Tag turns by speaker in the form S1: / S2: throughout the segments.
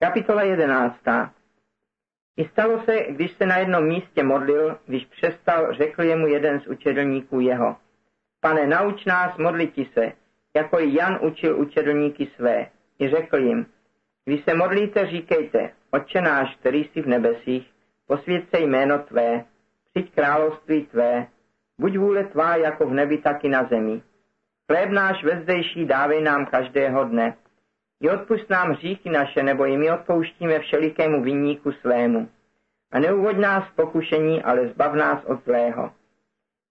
S1: Kapitola jedenáctá. I stalo se, když se na jednom místě modlil, když přestal, řekl jemu jeden z učedlníků jeho. Pane, nauč nás modliti se, jako i Jan učil učedlníky své. I řekl jim, když se modlíte, říkejte, Otče náš, který jsi v nebesích, posvěd se jméno Tvé, přijď království Tvé, buď vůle Tvá jako v nebi, tak i na zemi. Chléb náš vezdejší dávej nám každého dne. I odpust nám hříchy naše, nebo i my odpouštíme všelikému vinníku svému. A neuvoď nás pokušení, ale zbav nás od zlého.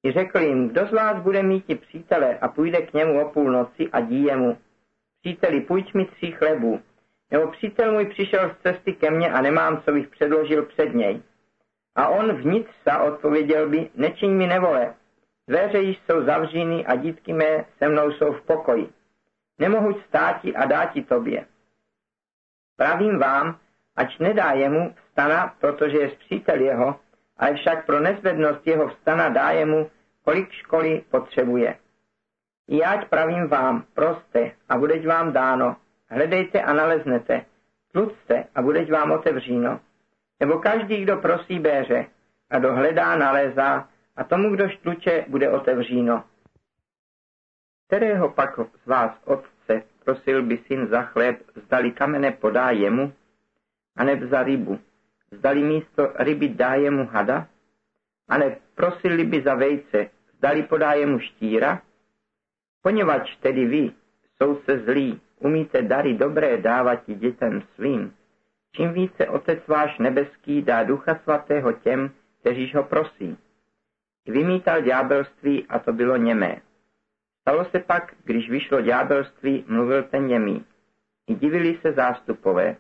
S1: I řekl jim, kdo z vás bude mít i přítele a půjde k němu o půlnoci a dí jemu. Příteli, půjď mi tří chlebů, nebo přítel můj přišel z cesty ke mně a nemám, co bych předložil před něj. A on vnitř sa odpověděl by, nečiň mi nevole, dveře již jsou zavříny a dítky mé se mnou jsou v pokoji. Nemohu státi a dáti tobě. Pravím vám, ať nedá jemu vstana, protože je přítel jeho, ale však pro nezvednost jeho vstana dá jemu, kolik školy potřebuje. I ať pravím vám, proste a budeť vám dáno, hledejte a naleznete, tlucte a budeť vám otevříno. Nebo každý, kdo prosí béře a kdo hledá, nalézá a tomu, kdo štluče, bude otevříno. Kterého pak z vás otce prosil by syn za chléb, zdali kamene podá jemu, aneb za rybu, zdali místo ryby dá jemu hada, aneb prosili by za vejce, zdali podá jemu štíra, poněvadž tedy vy, se zlí, umíte dary dobré dávat i dětem svým, čím více Otec váš nebeský dá Ducha Svatého těm, kteříž ho prosí. Vymítal ďábelství a to bylo němé. Stalo se pak, když vyšlo ďábelství, mluvil ten němý. I divili se zástupové,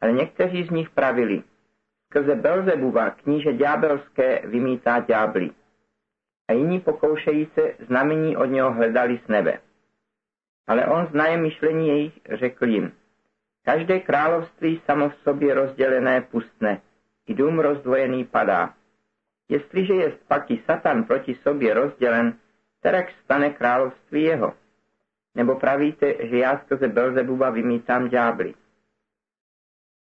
S1: ale někteří z nich pravili, skrze Belzebuva, kníže ďábelské, vymítá ďábly. A jiní pokoušejí se znamení od něho hledali z nebe. Ale on znaje myšlení jejich, řekl jim, každé království samo v sobě rozdělené pustne, i dům rozdvojený padá. Jestliže je paky Satan proti sobě rozdělen, tak stane království jeho. Nebo pravíte, že já skrze Belzebuba vymítám ďábly.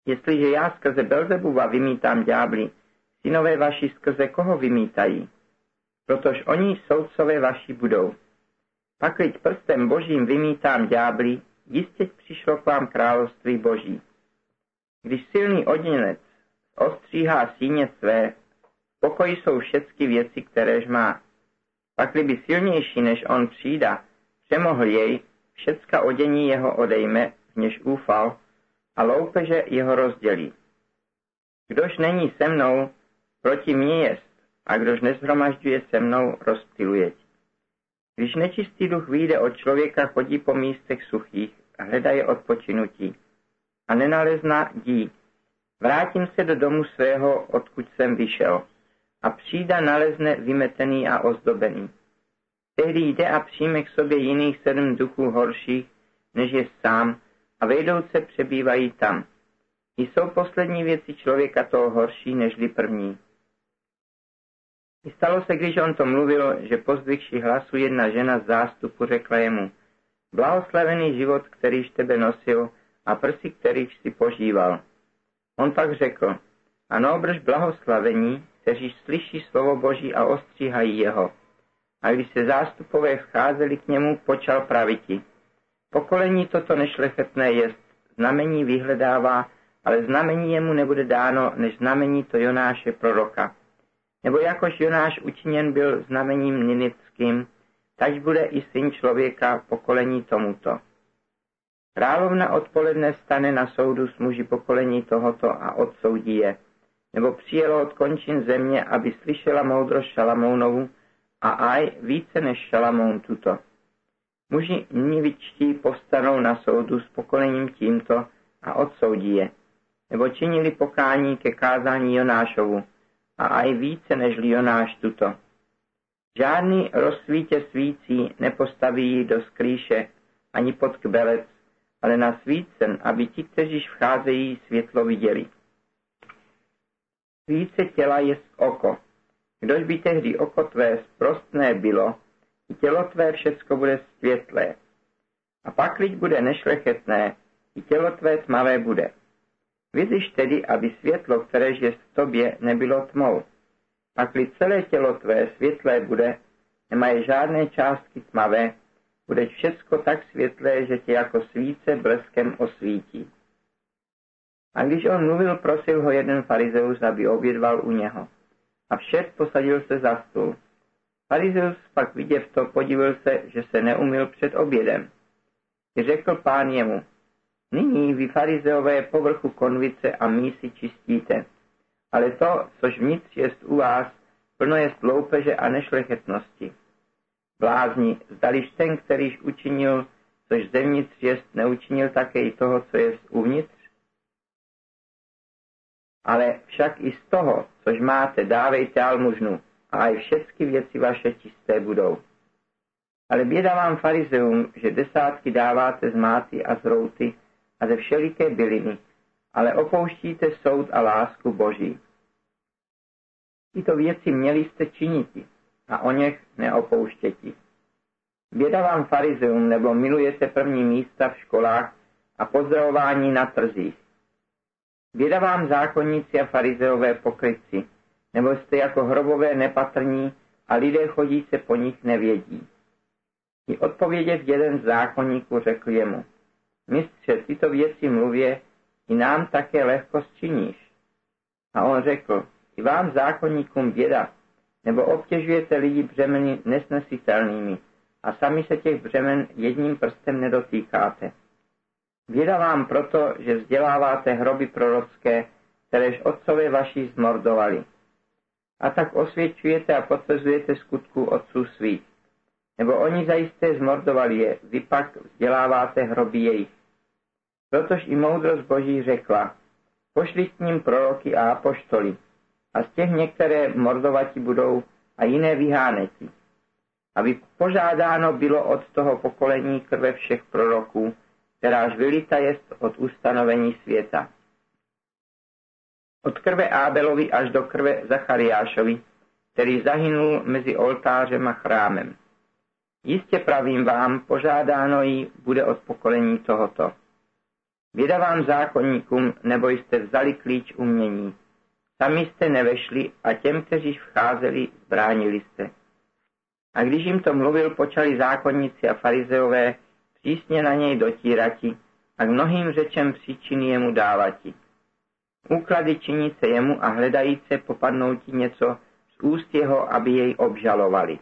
S1: Jestliže já skrze Belzebuba vymítám ďábly, synové vaši skrze koho vymítají? Protož oni soudcové vaši budou. Pakliť prstem božím vymítám ďábly, jistě přišlo k vám království boží. Když silný odinec ostříhá síně své, v pokoji jsou všechny věci, kteréž má. Pakli silnější než on přijda, přemohl jej, všecka odění jeho odejme, v něž úfal, a loupeže jeho rozdělí. Kdož není se mnou, proti mně jest, a kdož nezhromažďuje se mnou, rozptiluje. Když nečistý duch vyjde od člověka, chodí po místech suchých hledaje odpočinutí a nenalezná dí. Vrátím se do domu svého, odkud jsem vyšel a přijda nalezne vymetený a ozdobený. Tehdy jde a přijme k sobě jiných sedm duchů horších, než je sám, a vejdouce přebývají tam. Jsou poslední věci člověka toho horší, nežli první. I stalo se, když on to mluvil, že pozdvihši hlasu jedna žena z zástupu řekla jemu, blahoslavený život, kterýž tebe nosil a prsi, kterýž si požíval. On pak řekl, ano, brž blahoslavení, kteří slyší slovo Boží a ostříhají jeho. A když se zástupové vcházeli k němu, počal praviti. Pokolení toto nešlechetné jest, znamení vyhledává, ale znamení jemu nebude dáno, než znamení to Jonáše proroka. Nebo jakož Jonáš učiněn byl znamením ninickým, tak bude i syn člověka pokolení tomuto. Královna odpoledne stane na soudu s muži pokolení tohoto a odsoudí je nebo přijelo od končin země, aby slyšela moudrost Šalamounovu a aj více než Šalamoun tuto. Muži nivičtí povstanou na soudu s pokolením tímto a odsoudí je, nebo činili pokání ke kázání Jonášovu a aj více než Jonáš tuto. Žádný rozsvítě svící nepostaví do skrýše ani pod kbelec, ale na svícen, aby ti, kteří vcházejí, světlo viděli. Více těla je oko. Kdož by tehdy oko tvé sprostné bylo, i tělo tvé všecko bude světlé. A pak lid bude nešlechetné, i tělo tvé tmavé bude. Vydrž tedy, aby světlo, které je v tobě, nebylo tmou. Pakli celé tělo tvé světlé bude, nemají žádné částky tmavé, bude všecko tak světlé, že tě jako svíce bleskem osvítí. A když on mluvil, prosil ho jeden farizeus, aby obědval u něho. A všet posadil se za stůl. Farizeus pak viděv to, podíval se, že se neumil před obědem. I řekl pán jemu, nyní vy farizeové povrchu konvice a mísy čistíte, ale to, což vnitř jest u vás, plno jest loupeže a nešlechetnosti. Blázni, zdališ ten, kterýž učinil, což zevnitř jest, neučinil také i toho, co jest uvnitř? Ale však i z toho, což máte, dávejte almužnu, a i všechny věci vaše čisté budou. Ale běda vám farizeum, že desátky dáváte z máty a z routy a ze všeliké byliny, ale opouštíte soud a lásku Boží. Tyto věci měli jste činiti a o něch neopouštěti. Běda vám farizeum, nebo milujete první místa v školách a pozdravování na trzích. Běda vám zákonníci a farizeové pokryci, nebo jste jako hrobové nepatrní a lidé chodí se po nich nevědí. I odpovědět jeden z zákonníků řekl jemu, mistře, tyto věci mluvě, i nám také lehko činíš. A on řekl, i vám zákonníkům běda, nebo obtěžujete lidi břemeny nesnesitelnými a sami se těch břemen jedním prstem nedotýkáte. Běda vám proto, že vzděláváte hroby prorocké, kteréž otcové vaši zmordovali. A tak osvědčujete a potvrzujete skutku otců svých. Nebo oni zajisté zmordovali je, vy pak vzděláváte hroby jejich. Protož i moudrost Boží řekla, pošli k ním proroky a apoštoli, a z těch některé mordovati budou a jiné vyháneti. Aby požádáno bylo od toho pokolení krve všech proroků, kteráž vylita jest od ustanovení světa. Od krve Ábelovi až do krve Zachariášovi, který zahynul mezi oltářem a chrámem. Jistě pravím vám, požádáno jí bude od pokolení tohoto. Věda vám zákonníkům, nebo jste vzali klíč umění. Sami jste nevešli a těm, kteří vcházeli, zbránili jste. A když jim to mluvil, počali zákonníci a farizeové přísně na něj dotírati a k mnohým řečem příčiny jemu dávati. Úklady činí se jemu a hledajíce popadnout ti něco z úst jeho, aby jej obžalovali.